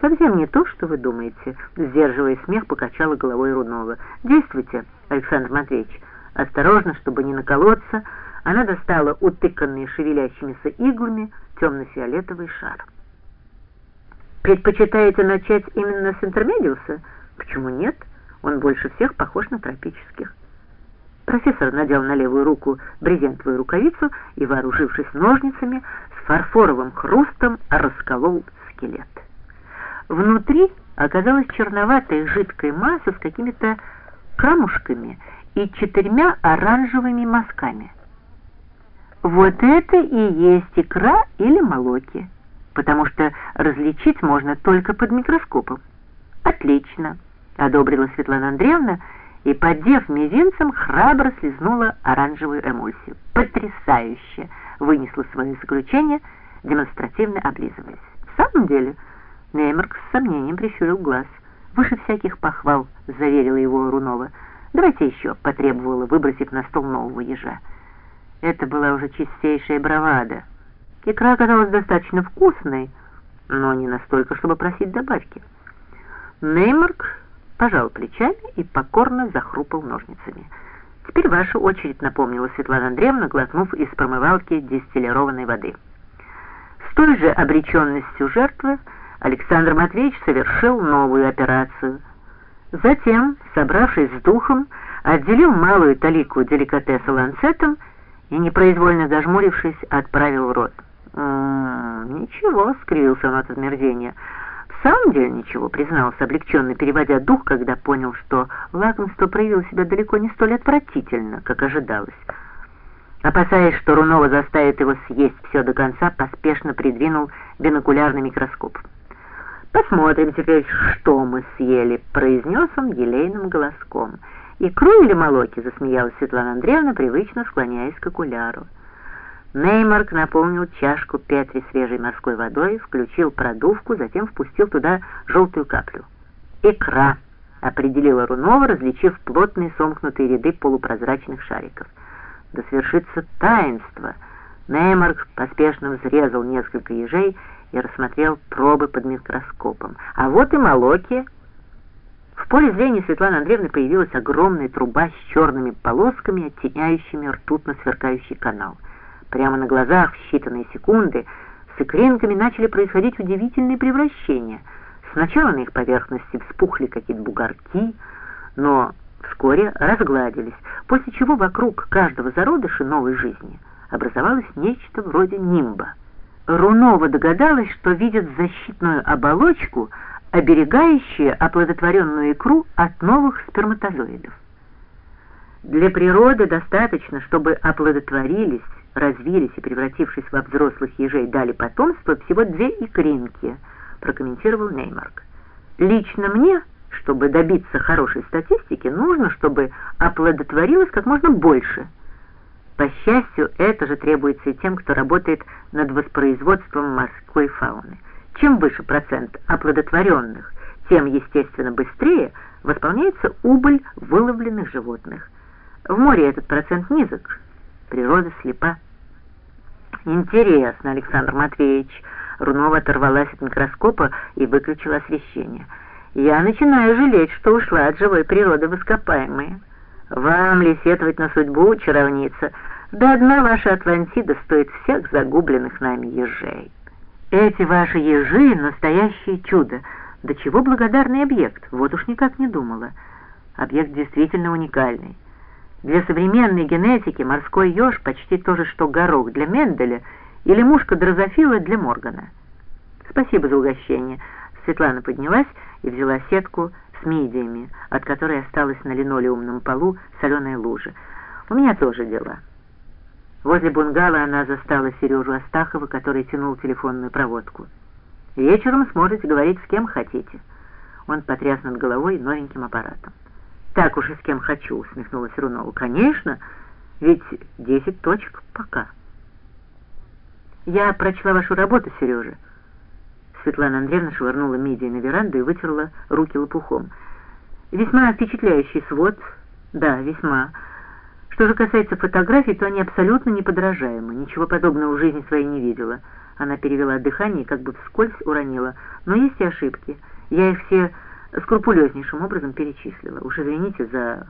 «Совсем не то, что вы думаете», — сдерживая смех, покачала головой Рунова. «Действуйте, Александр Матвеевич. Осторожно, чтобы не наколоться». Она достала утыканный шевелящимися иглами темно-фиолетовый шар. «Предпочитаете начать именно с интермедиуса? Почему нет? Он больше всех похож на тропических». Профессор надел на левую руку брезентовую рукавицу и, вооружившись ножницами, с фарфоровым хрустом расколол скелет. Внутри оказалась черноватая жидкая масса с какими-то камушками и четырьмя оранжевыми мазками. Вот это и есть икра или молоки, потому что различить можно только под микроскопом. Отлично, одобрила Светлана Андреевна и, поддев мизинцем, храбро слезнула оранжевую эмульсию. Потрясающе! Вынесла свое заключение, демонстративно облизываясь. В самом деле... Неймарк с сомнением прищурил глаз. «Выше всяких похвал», — заверила его Рунова. «Давайте еще», — потребовала, выбросив на стол нового ежа. Это была уже чистейшая бравада. Икра оказалась достаточно вкусной, но не настолько, чтобы просить добавки. Неймарк пожал плечами и покорно захрупал ножницами. «Теперь ваша очередь», — напомнила Светлана Андреевна, глотнув из промывалки дистиллированной воды. С той же обреченностью жертвы Александр Матвеевич совершил новую операцию. Затем, собравшись с духом, отделил малую талику деликатеса ланцетом и, непроизвольно зажмурившись, отправил в рот. «М -м, «Ничего», — скривился он от омерзения. «В самом деле ничего», — признался, облегченно переводя дух, когда понял, что лакомство проявило себя далеко не столь отвратительно, как ожидалось. Опасаясь, что Рунова заставит его съесть все до конца, поспешно придвинул бинокулярный микроскоп. «Посмотрим теперь, что мы съели», — произнес он елейным голоском. «Икру или молоки?» — засмеялась Светлана Андреевна, привычно склоняясь к окуляру. Неймарк наполнил чашку Петри свежей морской водой, включил продувку, затем впустил туда желтую каплю. «Икра», — определила Рунова, различив плотные сомкнутые ряды полупрозрачных шариков. «Да свершится таинство!» Неймарк поспешно взрезал несколько ежей и рассмотрел пробы под микроскопом. А вот и молоки. В поле зрения Светланы Андреевны появилась огромная труба с черными полосками, оттеняющими ртутно сверкающий канал. Прямо на глазах в считанные секунды с икринками начали происходить удивительные превращения. Сначала на их поверхности вспухли какие-то бугорки, но вскоре разгладились, после чего вокруг каждого зародыша новой жизни образовалось нечто вроде нимба. Рунова догадалась, что видит защитную оболочку, оберегающую оплодотворенную икру от новых сперматозоидов. Для природы достаточно, чтобы оплодотворились, развились и, превратившись во взрослых ежей, дали потомство всего две икринки, прокомментировал Неймарк. Лично мне, чтобы добиться хорошей статистики, нужно, чтобы оплодотворилось как можно больше – по счастью, это же требуется и тем, кто работает над воспроизводством морской фауны. Чем выше процент оплодотворенных, тем, естественно, быстрее восполняется убыль выловленных животных. В море этот процент низок, природа слепа. Интересно, Александр Матвеевич. Рунова оторвалась от микроскопа и выключила освещение. Я начинаю жалеть, что ушла от живой природы в ископаемые. Вам ли сетовать на судьбу, чаровница? Да одна ваша Атлантида стоит всех загубленных нами ежей. Эти ваши ежи — настоящее чудо. До чего благодарный объект, вот уж никак не думала. Объект действительно уникальный. Для современной генетики морской еж почти то же, что горох для Менделя или мушка дрозофила для Моргана. Спасибо за угощение. Светлана поднялась и взяла сетку с мидиями, от которой осталась на линолеумном полу соленая лужа. У меня тоже дела. Возле бунгало она застала Сережу Астахова, который тянул телефонную проводку. «Вечером сможете говорить с кем хотите». Он потряс над головой новеньким аппаратом. «Так уж и с кем хочу», — усмехнулась Рунова. «Конечно, ведь десять точек пока». «Я прочла вашу работу, Сережа». Светлана Андреевна швырнула мидии на веранду и вытерла руки лопухом. «Весьма впечатляющий свод. Да, весьма. Что же касается фотографий, то они абсолютно неподражаемы. Ничего подобного в жизни своей не видела. Она перевела дыхание и как бы вскользь уронила. Но есть и ошибки. Я их все скрупулезнейшим образом перечислила. Уж извините за